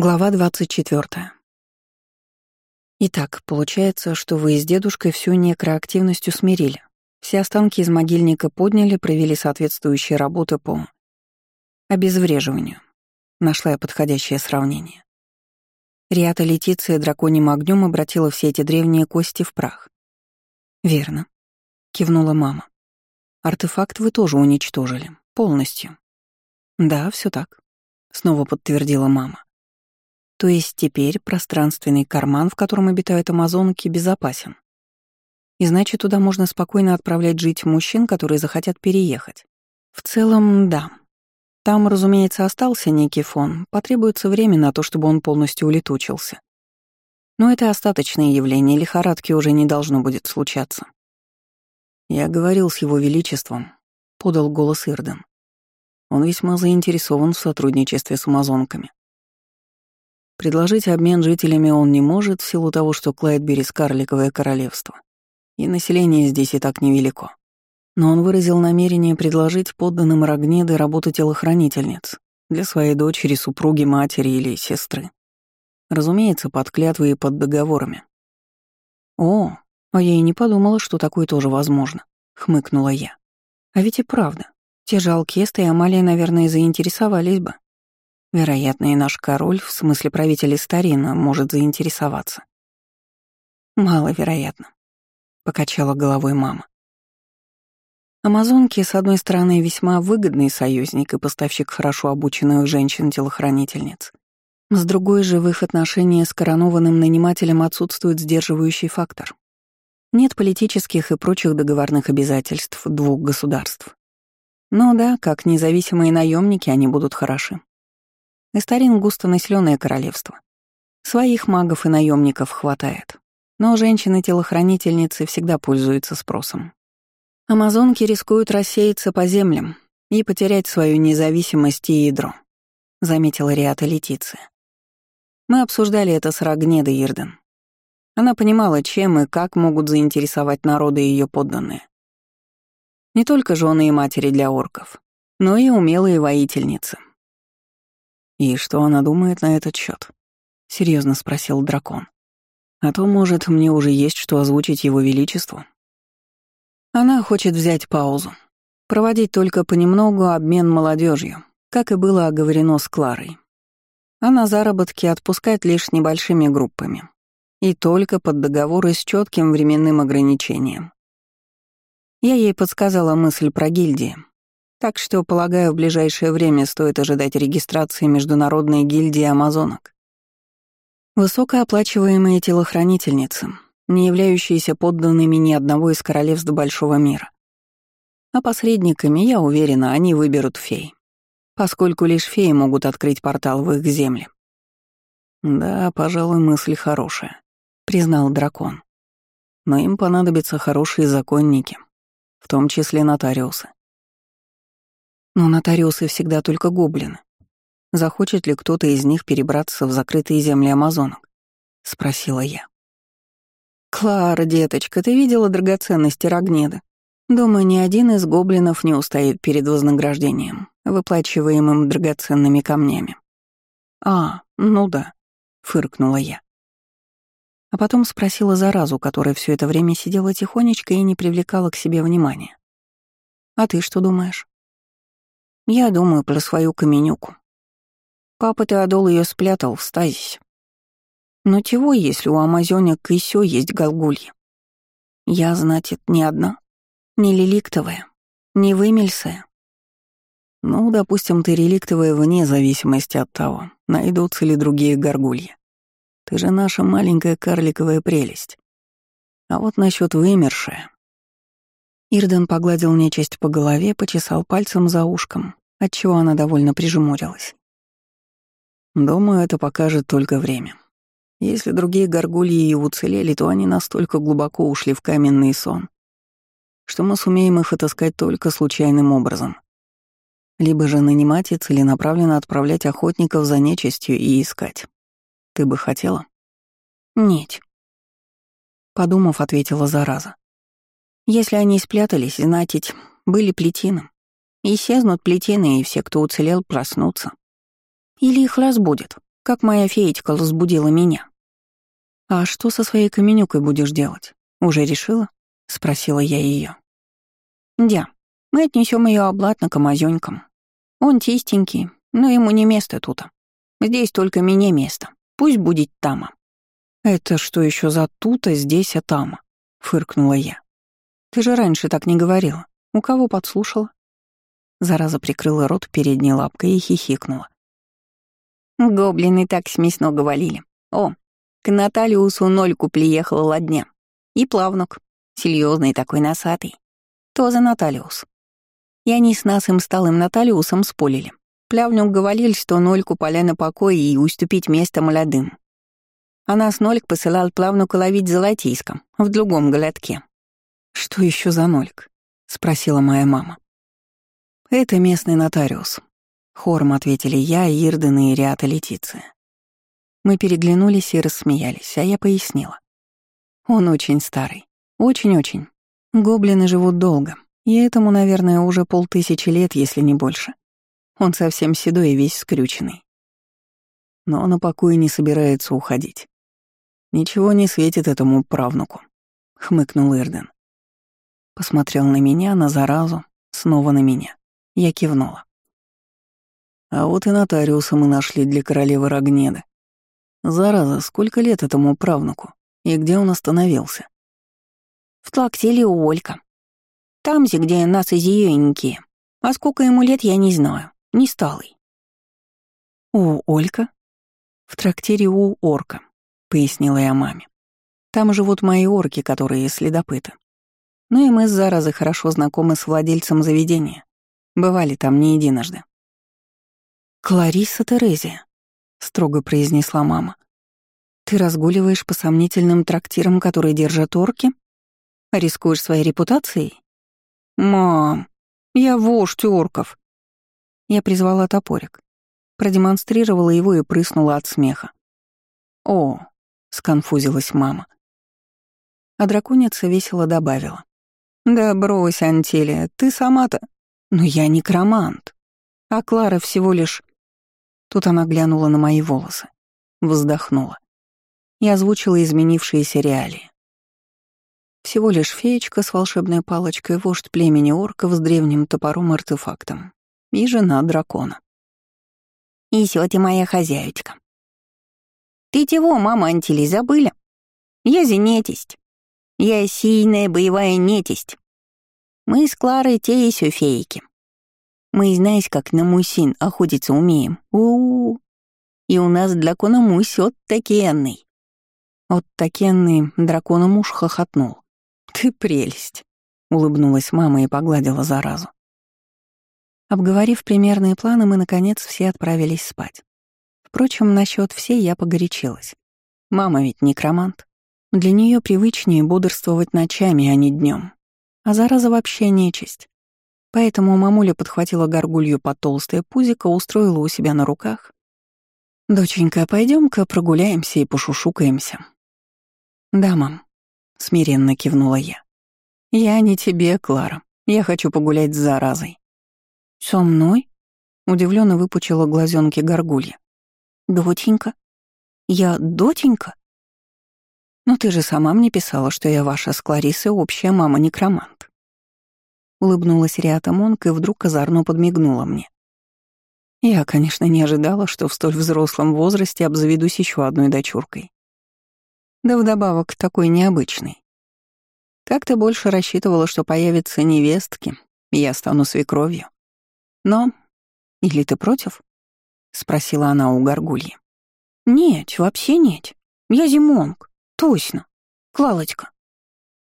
Глава 24. Итак, получается, что вы с дедушкой всю некроактивность усмирили. Все останки из могильника подняли, провели соответствующие работы по обезвреживанию. Нашла я подходящее сравнение. Риата Летиция драконьим огнем обратила все эти древние кости в прах. «Верно», — кивнула мама. «Артефакт вы тоже уничтожили. Полностью». «Да, все так», — снова подтвердила мама. То есть теперь пространственный карман, в котором обитают амазонки, безопасен. И значит, туда можно спокойно отправлять жить мужчин, которые захотят переехать. В целом, да. Там, разумеется, остался некий фон, потребуется время на то, чтобы он полностью улетучился. Но это остаточное явление, лихорадки уже не должно будет случаться. Я говорил с его величеством, подал голос Ирден. Он весьма заинтересован в сотрудничестве с амазонками. Предложить обмен жителями он не может в силу того, что Клайдбери — карликовое королевство, и население здесь и так невелико. Но он выразил намерение предложить подданным Рогнеды работу телохранительниц для своей дочери, супруги, матери или сестры. Разумеется, под клятвой и под договорами. «О, а я и не подумала, что такое тоже возможно», — хмыкнула я. «А ведь и правда. Те же Алкеста и Амалия, наверное, заинтересовались бы. Вероятно, и наш король, в смысле правитель Старина, может заинтересоваться. Маловероятно, покачала головой мама. Амазонки, с одной стороны, весьма выгодный союзник и поставщик хорошо обученных женщин-телохранительниц. С другой же, в их отношении с коронованным нанимателем отсутствует сдерживающий фактор. Нет политических и прочих договорных обязательств двух государств. Но да, как независимые наемники они будут хороши. Эстарин — густонаселенное королевство. Своих магов и наемников хватает. Но женщины-телохранительницы всегда пользуются спросом. Амазонки рискуют рассеяться по землям и потерять свою независимость и ядро, заметила Риата Летиция. Мы обсуждали это с Рагнедой Ирден. Она понимала, чем и как могут заинтересовать народы ее подданные. Не только жены и матери для орков, но и умелые воительницы. «И что она думает на этот счет? серьезно спросил дракон. «А то, может, мне уже есть что озвучить его величеству?» Она хочет взять паузу. Проводить только понемногу обмен молодежью, как и было оговорено с Кларой. А на заработки отпускать лишь небольшими группами. И только под договоры с четким временным ограничением. Я ей подсказала мысль про гильдии, так что, полагаю, в ближайшее время стоит ожидать регистрации Международной гильдии амазонок. Высокооплачиваемые телохранительницы, не являющиеся подданными ни одного из королевств Большого мира. А посредниками, я уверена, они выберут фей, поскольку лишь феи могут открыть портал в их земли. «Да, пожалуй, мысль хорошая», — признал дракон. «Но им понадобятся хорошие законники, в том числе нотариусы. Но нотариусы всегда только гоблины. Захочет ли кто-то из них перебраться в закрытые земли амазонок? Спросила я. «Клара, деточка, ты видела драгоценности Рогнеда? Думаю, ни один из гоблинов не устоит перед вознаграждением, выплачиваемым драгоценными камнями». «А, ну да», — фыркнула я. А потом спросила заразу, которая все это время сидела тихонечко и не привлекала к себе внимания. «А ты что думаешь?» Я думаю про свою каменюку. Папа Теодол ее спрятал в стазис. Но чего, если у амазонек сё есть голгульи? Я, значит, не одна, не реликтовая, не вымельсая. Ну, допустим, ты реликтовая вне зависимости от того, найдутся ли другие горгульи. Ты же наша маленькая карликовая прелесть. А вот насчет вымершая. Ирден погладил нечисть по голове, почесал пальцем за ушком, отчего она довольно прижмурилась. Думаю, это покажет только время. Если другие горгульи и уцелели, то они настолько глубоко ушли в каменный сон, что мы сумеем их отыскать только случайным образом. Либо же нанимать и целенаправленно отправлять охотников за нечистью и искать. Ты бы хотела? Нет. Подумав, ответила зараза. Если они спрятались, значит, были плетином. Исчезнут плетины, и все, кто уцелел, проснутся. Или их разбудят, как моя феечка разбудила меня. «А что со своей каменюкой будешь делать? Уже решила?» — спросила я ее. «Дя, мы отнесем ее обратно к амазонькам. Он чистенький, но ему не место тут. Здесь только мне место. Пусть будет тама». «Это что еще за тута здесь, а тама?» — фыркнула я. «Ты же раньше так не говорила. У кого подслушала?» Зараза прикрыла рот передней лапкой и хихикнула. Гоблины так смешно говорили. О, к Наталиусу Нольку приехала ладня. И плавнук, серьезный такой носатый. То за Наталиус. И они с нас им сталым Наталиусом сполили. Плявнюк говорил, что Нольку поля на покое и уступить место молодым. А нас Нольк посылал плавнука ловить золотийском, в другом голодке. «Что еще за Нольк?» — спросила моя мама. «Это местный нотариус», — хором ответили я, Ирден и Риата Летиция. Мы переглянулись и рассмеялись, а я пояснила. Он очень старый. Очень-очень. Гоблины живут долго, и этому, наверное, уже полтысячи лет, если не больше. Он совсем седой и весь скрюченный. Но на покой не собирается уходить. Ничего не светит этому правнуку, — хмыкнул Ирден. Посмотрел на меня, на заразу, снова на меня. Я кивнула. А вот и нотариуса мы нашли для королевы Рогнеды. Зараза, сколько лет этому правнуку? И где он остановился? В Тлактеле у Олька. Там же, где нас изъеенькие. А сколько ему лет, я не знаю. Не сталый. У Олька? В трактире у Орка, пояснила я маме. Там живут мои орки, которые следопыты. Ну и мы с Заразой хорошо знакомы с владельцем заведения. Бывали там не единожды. «Клариса Терезия», — строго произнесла мама. «Ты разгуливаешь по сомнительным трактирам, которые держат орки? Рискуешь своей репутацией?» «Мам, я вождь орков!» Я призвала топорик, продемонстрировала его и прыснула от смеха. «О!» — сконфузилась мама. А драконица весело добавила. «Да брось, Антелия, ты сама-то...» Но я некромант. А Клара всего лишь... Тут она глянула на мои волосы, вздохнула и озвучила изменившиеся реалии. Всего лишь феечка с волшебной палочкой, вождь племени орков с древним топором-артефактом и жена дракона. «И сё ты моя хозяючка». «Ты чего, мама Антили, забыли? Я же нетесть. Я сильная боевая нетесть. Мы с Кларой те еще фейки. Мы, знаешь, как на мусин охотиться умеем. у у, -у. И у нас дракона мусь от такенный. От такенный дракона муж хохотнул. Ты прелесть, улыбнулась мама и погладила заразу. Обговорив примерные планы, мы, наконец, все отправились спать. Впрочем, насчет всей я погорячилась. Мама ведь некромант. Для нее привычнее бодрствовать ночами, а не днем а зараза вообще нечисть. Поэтому мамуля подхватила горгулью под толстое пузико, устроила у себя на руках. «Доченька, пойдем ка прогуляемся и пошушукаемся». «Да, мам», — смиренно кивнула я. «Я не тебе, Клара. Я хочу погулять с заразой». «Со мной?» — удивленно выпучила глазенки горгулья. «Доченька? Я доченька?» «Но ты же сама мне писала, что я ваша с Кларисой общая мама-некромант». Улыбнулась Риата Монк и вдруг озорно подмигнула мне. Я, конечно, не ожидала, что в столь взрослом возрасте обзаведусь еще одной дочуркой. Да вдобавок такой необычной. Как-то больше рассчитывала, что появятся невестки, и я стану свекровью. Но... Или ты против? — спросила она у горгульи. «Нет, вообще нет. Я Зимонг. Точно. Клалочка.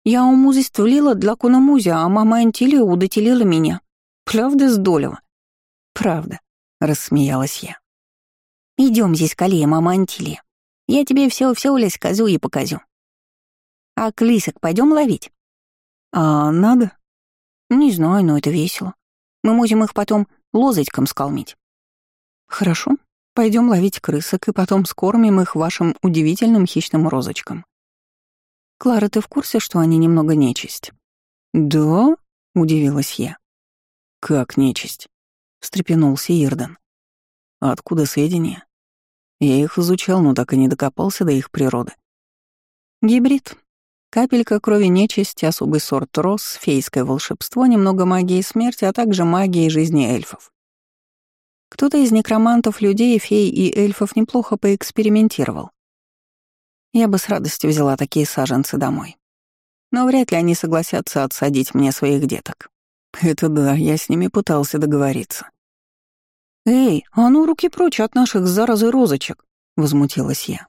Я умузествлила для кунамузя, а мама Антилия удотелила меня. Правда, Сдолева? Правда, рассмеялась я. Идем здесь, Калия, мама Антилия. Я тебе все-все лезь козу и покозю. А клисок пойдем ловить? А надо? Не знаю, но это весело. Мы можем их потом лозочком скалмить. Хорошо, Пойдем ловить крысок и потом скормим их вашим удивительным хищным розочкам. Клара, ты в курсе, что они немного нечисть? Да? Удивилась я. Как нечисть? Встрепенулся Ирден. откуда сведения? Я их изучал, но так и не докопался до их природы. Гибрид. Капелька крови нечисти, особый сорт роз, фейское волшебство, немного магии смерти, а также магии жизни эльфов. Кто-то из некромантов, людей, фей и эльфов неплохо поэкспериментировал. Я бы с радостью взяла такие саженцы домой. Но вряд ли они согласятся отсадить мне своих деток. Это да, я с ними пытался договориться. «Эй, а ну руки прочь от наших заразы розочек!» — возмутилась я.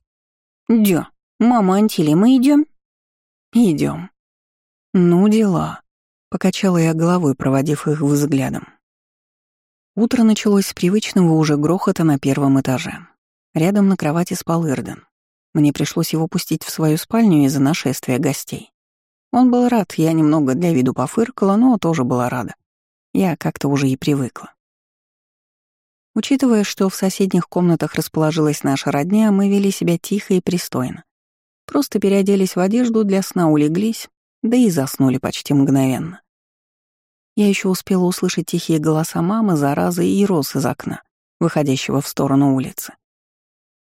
«Дя, мама Антили, мы идем? Идем. «Ну, дела», — покачала я головой, проводив их взглядом. Утро началось с привычного уже грохота на первом этаже. Рядом на кровати спал Ирден. Мне пришлось его пустить в свою спальню из-за нашествия гостей. Он был рад, я немного для виду пофыркала, но тоже была рада. Я как-то уже и привыкла. Учитывая, что в соседних комнатах расположилась наша родня, мы вели себя тихо и пристойно. Просто переоделись в одежду, для сна улеглись, да и заснули почти мгновенно. Я еще успела услышать тихие голоса мамы, заразы и роз из окна, выходящего в сторону улицы.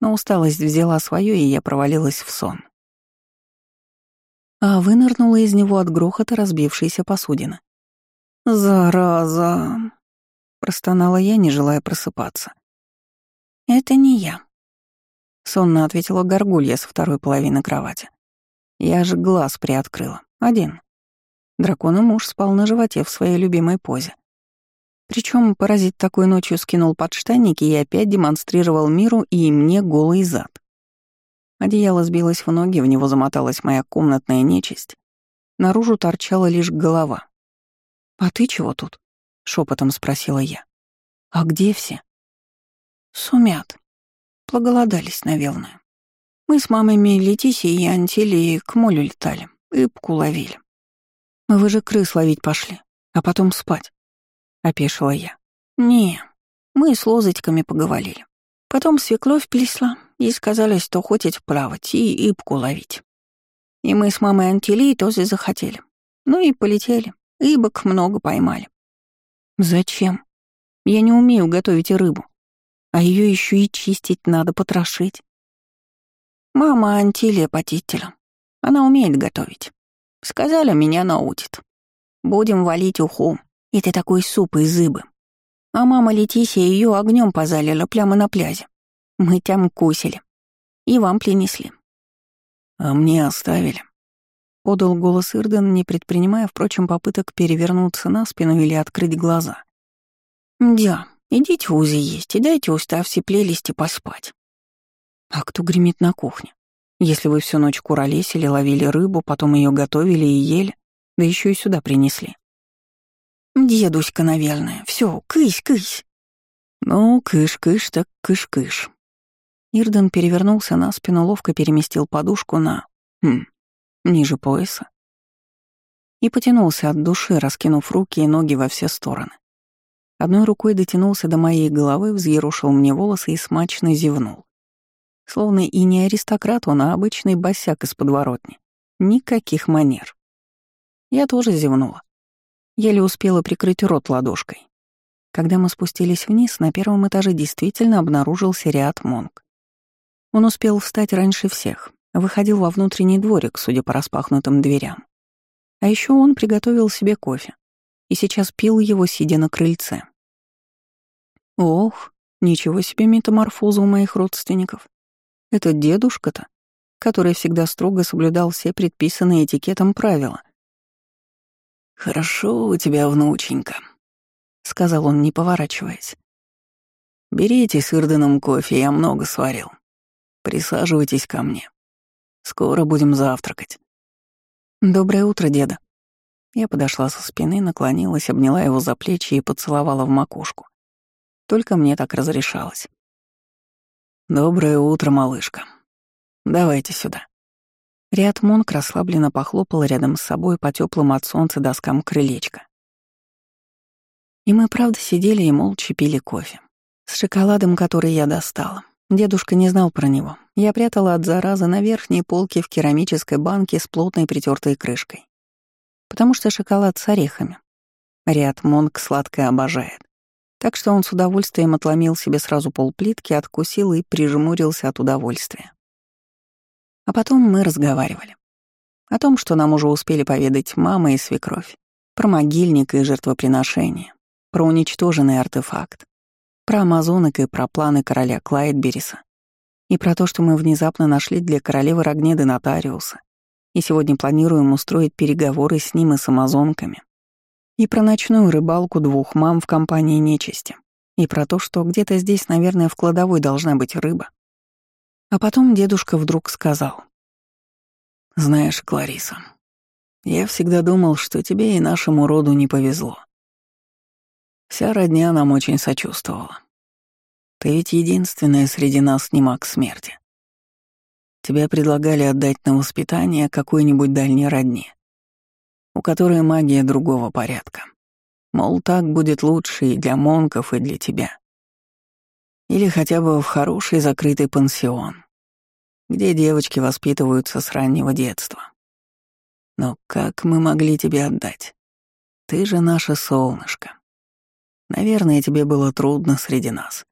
Но усталость взяла свое, и я провалилась в сон. А вынырнула из него от грохота разбившейся посудины. «Зараза!» — простонала я, не желая просыпаться. «Это не я», — сонно ответила горгулья со второй половины кровати. Я же глаз приоткрыла. Один. Дракон и муж спал на животе в своей любимой позе. Причем паразит такой ночью скинул подштанники и опять демонстрировал миру и мне голый зад. Одеяло сбилось в ноги, в него замоталась моя комнатная нечисть. Наружу торчала лишь голова. «А ты чего тут?» — шепотом спросила я. «А где все?» «Сумят. Проголодались, наверное. Мы с мамами Летисией и Антилией к молю летали, рыбку ловили. Вы же крыс ловить пошли, а потом спать», — опешила я. «Не, мы с лозочками поговорили. Потом свекловь плесла, и сказали, что хотите плавать и ипку ловить. И мы с мамой Антилией тоже захотели. Ну и полетели. Рыбок много поймали. Зачем? Я не умею готовить рыбу. А ее еще и чистить надо, потрошить. Мама Антилия потителя. Она умеет готовить. Сказали, меня научит. Будем валить уху. Это такой суп из зыбы. А мама Летисия ее огнем позалила прямо на пляже. Мы там кусили. И вам принесли. А мне оставили. Подал голос Ирден, не предпринимая, впрочем, попыток перевернуться на спину или открыть глаза. «Дя, идите в УЗИ есть и дайте уставсе плелисти поспать». «А кто гремит на кухне? Если вы всю ночь куролесили, ловили рыбу, потом ее готовили и ели, да еще и сюда принесли». «Дедуська, наверное. Все, кысь-кысь». «Ну, кыш-кыш так кыш-кыш», Ирден перевернулся на спину, ловко переместил подушку на... Хм, ниже пояса. И потянулся от души, раскинув руки и ноги во все стороны. Одной рукой дотянулся до моей головы, взъерушил мне волосы и смачно зевнул. Словно и не аристократ он, а обычный босяк из подворотни. Никаких манер. Я тоже зевнула. Еле успела прикрыть рот ладошкой. Когда мы спустились вниз, на первом этаже действительно обнаружился ряд Монг. Он успел встать раньше всех, выходил во внутренний дворик, судя по распахнутым дверям. А еще он приготовил себе кофе и сейчас пил его, сидя на крыльце. Ох, ничего себе метаморфоза у моих родственников. Это дедушка-то, который всегда строго соблюдал все предписанные этикетом правила. «Хорошо у тебя, внученька», — сказал он, не поворачиваясь. «Берите с Ирденом кофе, я много сварил. Присаживайтесь ко мне. Скоро будем завтракать. Доброе утро, деда. Я подошла со спины, наклонилась, обняла его за плечи и поцеловала в макушку. Только мне так разрешалось. Доброе утро, малышка. Давайте сюда. Ряд Монк расслабленно похлопал рядом с собой по теплым от солнца доскам крылечка. И мы, правда, сидели и молча пили кофе. С шоколадом, который я достала. Дедушка не знал про него. Я прятала от заразы на верхней полке в керамической банке с плотной притертой крышкой. Потому что шоколад с орехами. Ряд Монк сладкое обожает. Так что он с удовольствием отломил себе сразу полплитки, откусил и прижмурился от удовольствия. А потом мы разговаривали. О том, что нам уже успели поведать мама и свекровь. Про могильник и жертвоприношение. Про уничтоженный артефакт. Про амазонок и про планы короля Клайдбериса. И про то, что мы внезапно нашли для королевы Рогнеды нотариуса. И сегодня планируем устроить переговоры с ним и с амазонками. И про ночную рыбалку двух мам в компании нечисти. И про то, что где-то здесь, наверное, в кладовой должна быть рыба. А потом дедушка вдруг сказал. «Знаешь, Клариса, я всегда думал, что тебе и нашему роду не повезло. Вся родня нам очень сочувствовала. Ты ведь единственная среди нас не маг смерти. Тебя предлагали отдать на воспитание какой-нибудь дальней родне у которой магия другого порядка. Мол, так будет лучше и для монков, и для тебя. Или хотя бы в хороший закрытый пансион, где девочки воспитываются с раннего детства. Но как мы могли тебе отдать? Ты же наше солнышко. Наверное, тебе было трудно среди нас.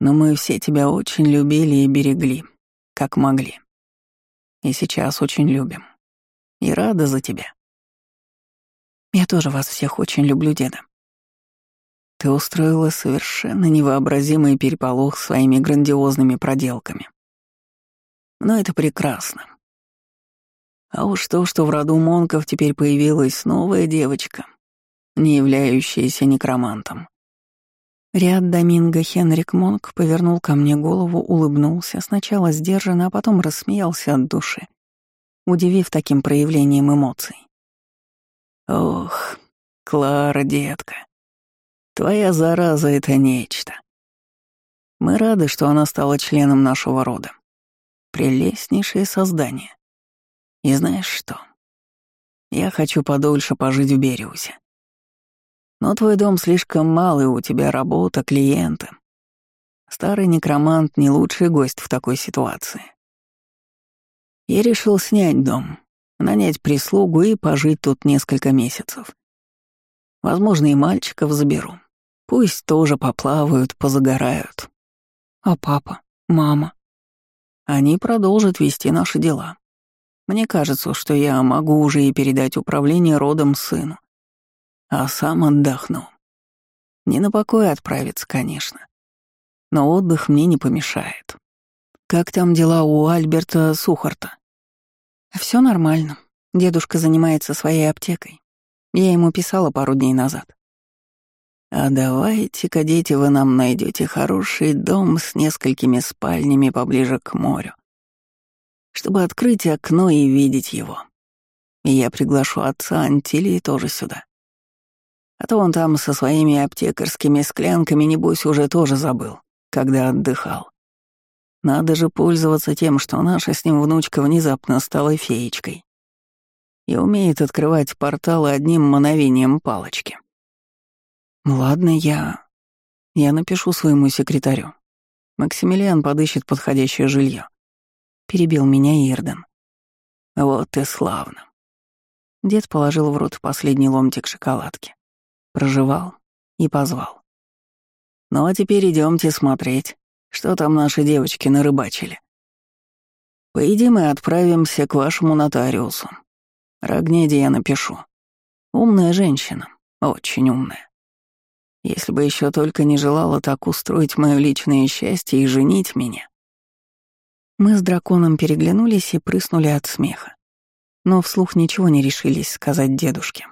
Но мы все тебя очень любили и берегли, как могли. И сейчас очень любим и рада за тебя. Я тоже вас всех очень люблю, деда. Ты устроила совершенно невообразимый переполох своими грандиозными проделками. Но это прекрасно. А уж то, что в роду Монков теперь появилась новая девочка, не являющаяся некромантом. Ряд Доминго Хенрик Монк повернул ко мне голову, улыбнулся, сначала сдержанно, а потом рассмеялся от души удивив таким проявлением эмоций. «Ох, Клара, детка, твоя зараза — это нечто. Мы рады, что она стала членом нашего рода. Прелестнейшее создание. И знаешь что? Я хочу подольше пожить в Бериусе. Но твой дом слишком малый, у тебя работа, клиенты. Старый некромант — не лучший гость в такой ситуации. Я решил снять дом, нанять прислугу и пожить тут несколько месяцев. Возможно, и мальчиков заберу. Пусть тоже поплавают, позагорают. А папа, мама? Они продолжат вести наши дела. Мне кажется, что я могу уже и передать управление родом сыну. А сам отдохну. Не на покой отправиться, конечно. Но отдых мне не помешает. Как там дела у Альберта Сухарта? Все нормально. Дедушка занимается своей аптекой. Я ему писала пару дней назад. А давайте-ка, дети, вы нам найдете хороший дом с несколькими спальнями поближе к морю, чтобы открыть окно и видеть его. И я приглашу отца Антилии тоже сюда. А то он там со своими аптекарскими склянками, небось, уже тоже забыл, когда отдыхал. Надо же пользоваться тем, что наша с ним внучка внезапно стала феечкой и умеет открывать порталы одним мановением палочки. Ладно, я... Я напишу своему секретарю. Максимилиан подыщет подходящее жилье. Перебил меня Ирден. Вот и славно. Дед положил в рот последний ломтик шоколадки. Прожевал и позвал. Ну а теперь идемте смотреть. Что там наши девочки нарыбачили? Поедим и отправимся к вашему нотариусу. Рогнеде я напишу. Умная женщина, очень умная. Если бы еще только не желала так устроить мое личное счастье и женить меня. Мы с драконом переглянулись и прыснули от смеха. Но вслух ничего не решились сказать дедушке.